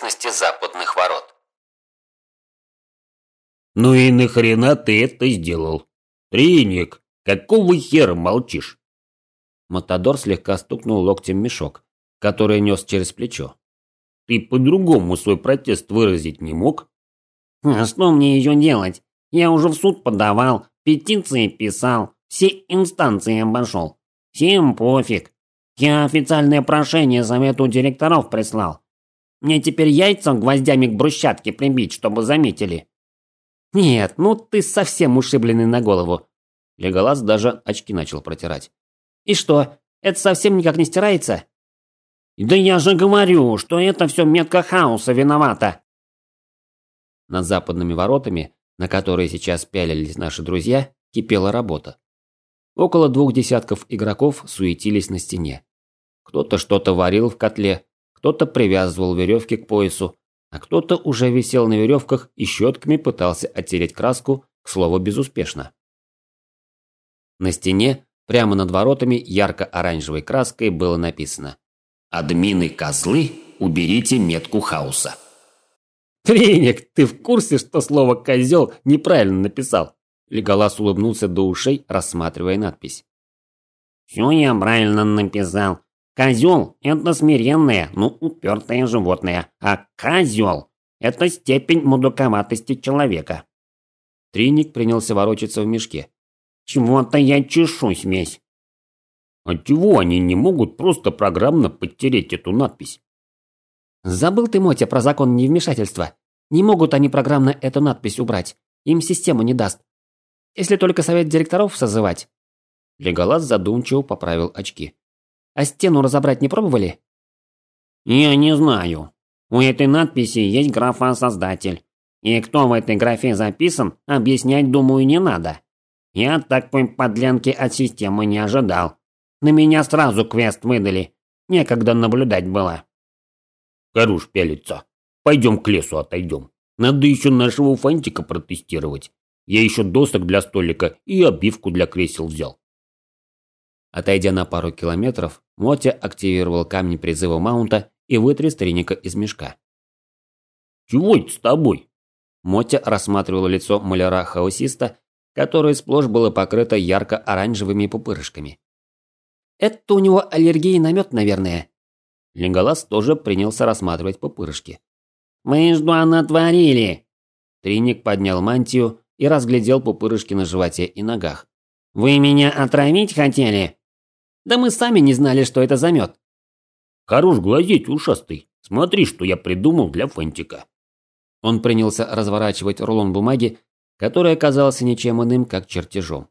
окрестности западных ворот. «Ну и нахрена ты это сделал? Триник, какого хера молчишь?» Матадор слегка стукнул локтем мешок, который нес через плечо. «Ты по-другому свой протест выразить не мог?» «А что мне еще делать? Я уже в суд подавал, петиции писал, все инстанции обошел. Всем пофиг. Я официальное прошение совету директоров прислал. Мне теперь яйца гвоздями к брусчатке прибить, чтобы заметили. Нет, ну ты совсем ушибленный на голову. Леголас даже очки начал протирать. И что, это совсем никак не стирается? Да я же говорю, что это все метка хаоса виновата. Над западными воротами, на которые сейчас пялились наши друзья, кипела работа. Около двух десятков игроков суетились на стене. Кто-то что-то варил в котле, кто-то привязывал веревки к поясу, а кто-то уже висел на веревках и щетками пытался оттереть краску, к слову, безуспешно. На стене, прямо над воротами, ярко-оранжевой краской было написано «Админы козлы, уберите метку хаоса». «Триник, ты в курсе, что слово «козел» неправильно написал?» Леголас улыбнулся до ушей, рассматривая надпись. «Все я правильно написал. Козел – это смиренное, ну, упертое животное, а козел – это степень мудуковатости человека. Триник принялся ворочаться в мешке. Чего-то я чешусь весь. А чего они не могут просто программно подтереть эту надпись? Забыл ты, Мотя, про закон невмешательства. Не могут они программно эту надпись убрать. Им система не даст. Если только совет директоров созывать. Леголас задумчиво поправил очки. А стену разобрать не пробовали? Я не знаю. У этой надписи есть графа «Создатель». И кто в этой графе записан, объяснять, думаю, не надо. Я такой подлянки от системы не ожидал. На меня сразу квест выдали. Некогда наблюдать было. Хорош пялиться. Пойдем к лесу отойдем. Надо еще нашего фантика протестировать. Я еще досок для столика и обивку для кресел взял. Отойдя на пару километров, Мотя активировал камни призыва маунта и вытряс треника из мешка. «Чего это с тобой?» Мотя рассматривал лицо маляра-хаусиста, которое сплошь было покрыто ярко-оранжевыми пупырышками. «Это у него аллергия на мед, наверное». Линголас тоже принялся рассматривать пупырышки. «Мы что натворили?» Триник поднял мантию и разглядел пупырышки на животе и ногах. «Вы меня отравить хотели?» Да мы сами не знали, что это за мед. Хорош глазеть, ушастый. Смотри, что я придумал для фантика. Он принялся разворачивать рулон бумаги, который оказался ничем иным, как чертежом.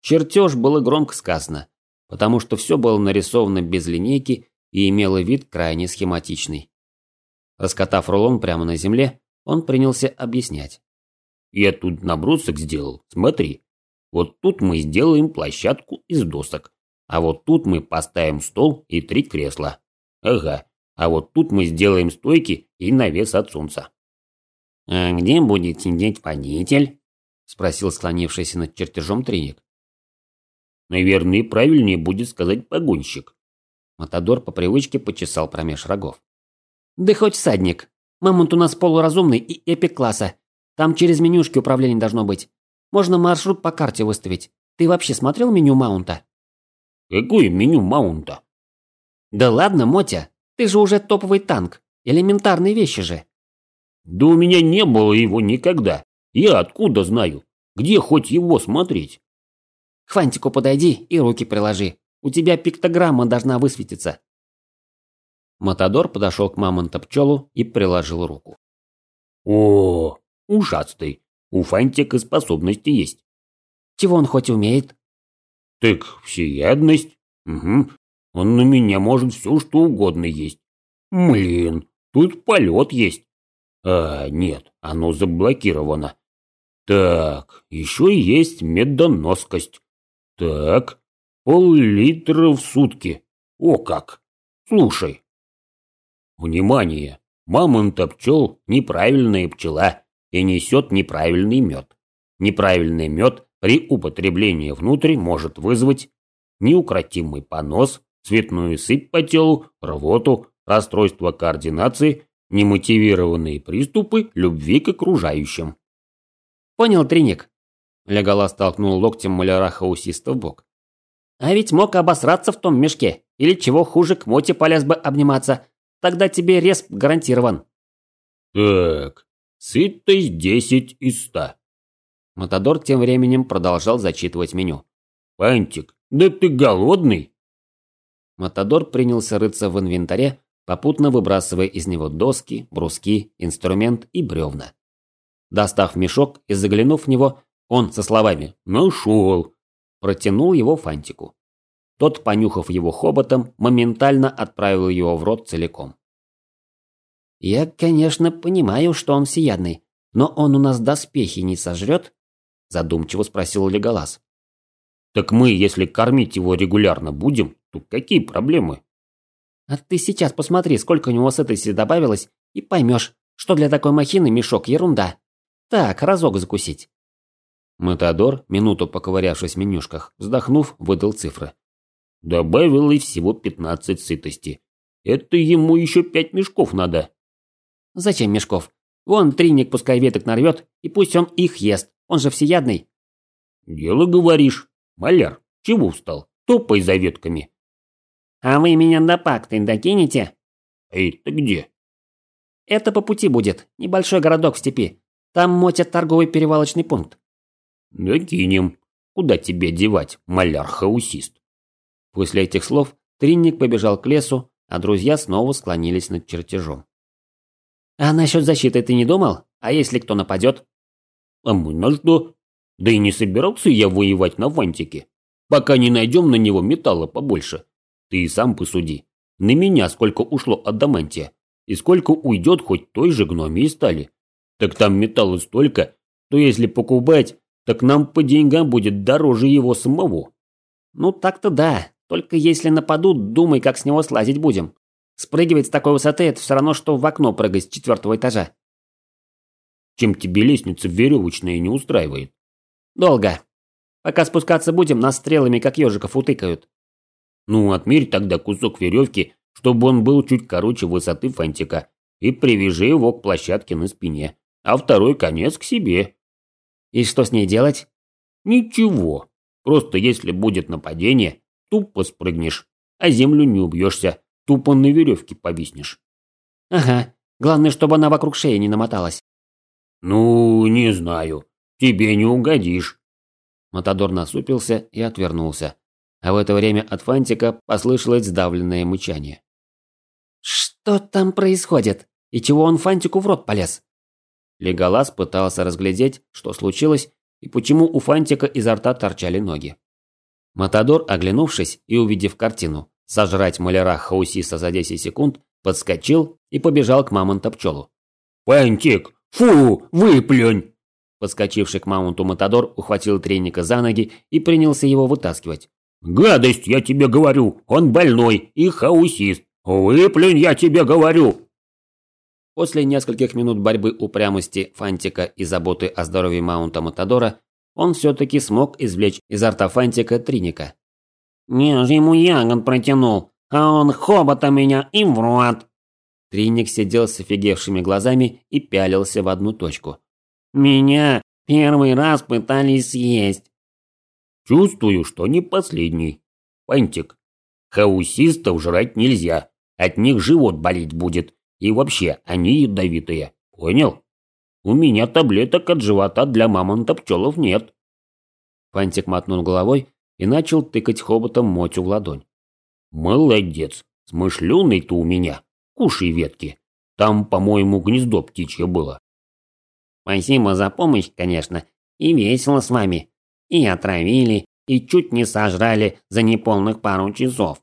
Чертеж было громко сказано, потому что все было нарисовано без линейки и имело вид крайне схематичный. Раскатав рулон прямо на земле, он принялся объяснять. «Я тут набросок сделал, смотри. Вот тут мы сделаем площадку из досок. А вот тут мы поставим стол и три кресла. Ага. А вот тут мы сделаем стойки и навес от солнца. «А где будет сидеть водитель?» – спросил склонившийся над чертежом Триник. «Наверное, правильнее будет сказать погонщик». Матадор по привычке почесал промеж рогов. «Да хоть всадник. Мамонт у нас полуразумный и эпик класса. Там через менюшки управления должно быть. Можно маршрут по карте выставить. Ты вообще смотрел меню маунта? Какое меню маунта? Да ладно, Мотя, ты же уже топовый танк. Элементарные вещи же. Да у меня не было его никогда. Я откуда знаю? Где хоть его смотреть? К фантику подойди и руки приложи. У тебя пиктограмма должна высветиться. Матадор подошел к мамонта пчелу и приложил руку. О, ушастый. У Фантика способности есть. Чего он хоть умеет? Так, всеядность. Угу. Он на меня может все, что угодно есть. Блин, тут полет есть. А, нет, оно заблокировано. Так, еще есть медоноскость. Так, пол-литра в сутки. О как! Слушай. Внимание! Мамонта пчел – неправильная пчела и несет неправильный мед. Неправильный мед при употреблении внутрь может вызвать неукротимый понос, цветную сыпь по телу, рвоту, расстройство координации, немотивированные приступы любви к окружающим. Понял, Триник? Леголас столкнул локтем маляра хаусиста в бок. А ведь мог обосраться в том мешке, или чего хуже, к моте полез бы обниматься. Тогда тебе респ гарантирован. Так, сытость 10 из 100. Матадор тем временем продолжал зачитывать меню. Пантик, да ты голодный? Матадор принялся рыться в инвентаре, попутно выбрасывая из него доски, бруски, инструмент и бревна. Достав мешок и заглянув в него, он со словами «Нашел!» протянул его Фантику. Тот, понюхав его хоботом, моментально отправил его в рот целиком. «Я, конечно, понимаю, что он всеядный, но он у нас доспехи не сожрет?» Задумчиво спросил Леголас. «Так мы, если кормить его регулярно будем, то какие проблемы?» «А ты сейчас посмотри, сколько у него с этой добавилось, и поймешь, что для такой махины мешок ерунда. Так, разок закусить». Матадор, минуту поковырявшись в менюшках, вздохнув, выдал цифры. Добавилось всего пятнадцать сытости. Это ему еще пять мешков надо. Зачем мешков? Вон триник пускай веток нарвет, и пусть он их ест. Он же всеядный. Дело говоришь. Маляр, чего устал? Топай за ветками. А вы меня до пакты докинете? Эй, ты где? Это по пути будет. Небольшой городок в степи. Там мотят торговый перевалочный пункт. Докинем. Куда тебе девать, маляр-хаусист? После этих слов Тринник побежал к лесу, а друзья снова склонились над чертежом. «А насчет защиты ты не думал? А если кто нападет?» «А мы на что? Да и не собирался я воевать на Вантике. Пока не найдем на него металла побольше. Ты и сам посуди. На меня сколько ушло от Дамантия, и сколько уйдет хоть той же гномии стали. Так там металла столько, что если покупать, так нам по деньгам будет дороже его самого. Ну так-то да, только если нападут, думай, как с него слазить будем. Спрыгивать с такой высоты – это все равно, что в окно прыгать с четвертого этажа. Чем тебе лестница веревочная не устраивает? Долго. Пока спускаться будем, нас стрелами, как ежиков, утыкают. Ну, отмерь тогда кусок веревки, чтобы он был чуть короче высоты фантика, и привяжи его к площадке на спине, а второй конец к себе. И что с ней делать? Ничего. Просто если будет нападение, тупо спрыгнешь, а землю не убьешься, тупо на веревке повиснешь. Ага, главное, чтобы она вокруг шеи не намоталась. Ну, не знаю, тебе не угодишь. Матадор насупился и отвернулся. А в это время от Фантика послышалось сдавленное мычание. «Что там происходит? И чего он Фантику в рот полез?» Леголас пытался разглядеть, что случилось и почему у Фантика изо рта торчали ноги. Матадор, оглянувшись и увидев картину, сожрать маляра Хаусиса за 10 секунд, подскочил и побежал к мамонта-пчелу. «Фантик, фу, выплюнь!» Подскочивший к мамонту Матадор ухватил треника за ноги и принялся его вытаскивать. «Гадость, я тебе говорю, он больной и хаусист. Выплюнь, я тебе говорю!» После нескольких минут борьбы упрямости Фантика и заботы о здоровье маунта Матадора, он все-таки смог извлечь из рта Фантика триника. «Я же ему ягод протянул, а он хобота меня и в рот!» Триник сидел с офигевшими глазами и пялился в одну точку. «Меня первый раз пытались съесть!» «Чувствую, что не последний. Фантик, хаусистов жрать нельзя, от них живот болеть будет, и вообще, они ядовитые. Понял? У меня таблеток от живота для мамонта пчелов нет. Фантик мотнул головой и начал тыкать хоботом Мотю в ладонь. Молодец. Смышленый ты у меня. Кушай ветки. Там, по-моему, гнездо птичье было. Спасибо за помощь, конечно. И весело с вами. И отравили, и чуть не сожрали за неполных пару часов.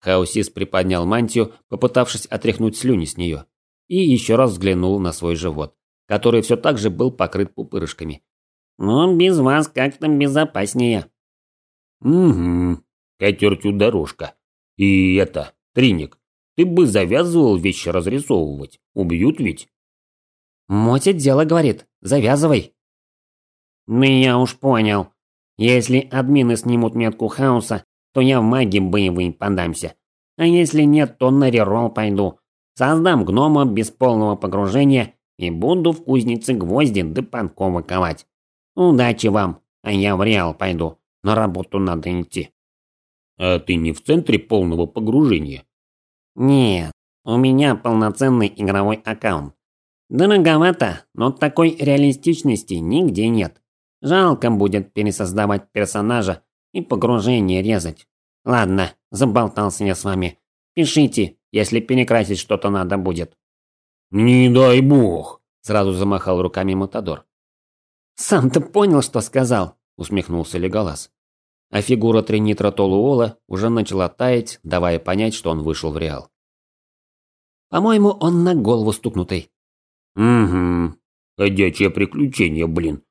Хаусис приподнял мантию, попытавшись отряхнуть слюни с нее, и еще раз взглянул на свой живот, который все так же был покрыт пупырышками. «Ну, без вас как-то безопаснее». «Угу, катертью дорожка. И это, Триник, ты бы завязывал вещи разрисовывать, убьют ведь?» «Мотя дело, говорит, завязывай». «Ну, я уж понял. Если админы снимут метку хаоса, то я в маги боевые подамся. А если нет, то на реролл пойду. Создам гнома без полного погружения и буду в кузнице гвозди да подковы ковать. Удачи вам, а я в реал пойду. На работу надо идти. А ты не в центре полного погружения? Нет, у меня полноценный игровой аккаунт. Дороговато, но такой реалистичности нигде нет. Жалко будет пересоздавать персонажа и погружение резать. Ладно, заболтался я с вами. Пишите, если перекрасить что-то надо будет. Не дай бог, сразу замахал руками Матадор. Сам-то понял, что сказал, усмехнулся Леголас. А фигура Тринитра Толуола уже начала таять, давая понять, что он вышел в реал. По-моему, он на голову стукнутый. Угу. Ходячее приключение, блин.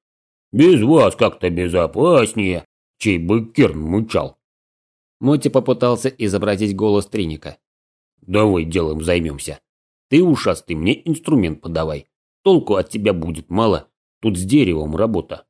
Без вас как-то безопаснее, чей бы Керн мычал. Моти попытался изобразить голос Триника. Давай делом займемся. Ты, ушастый, мне инструмент подавай. Толку от тебя будет мало. Тут с деревом работа.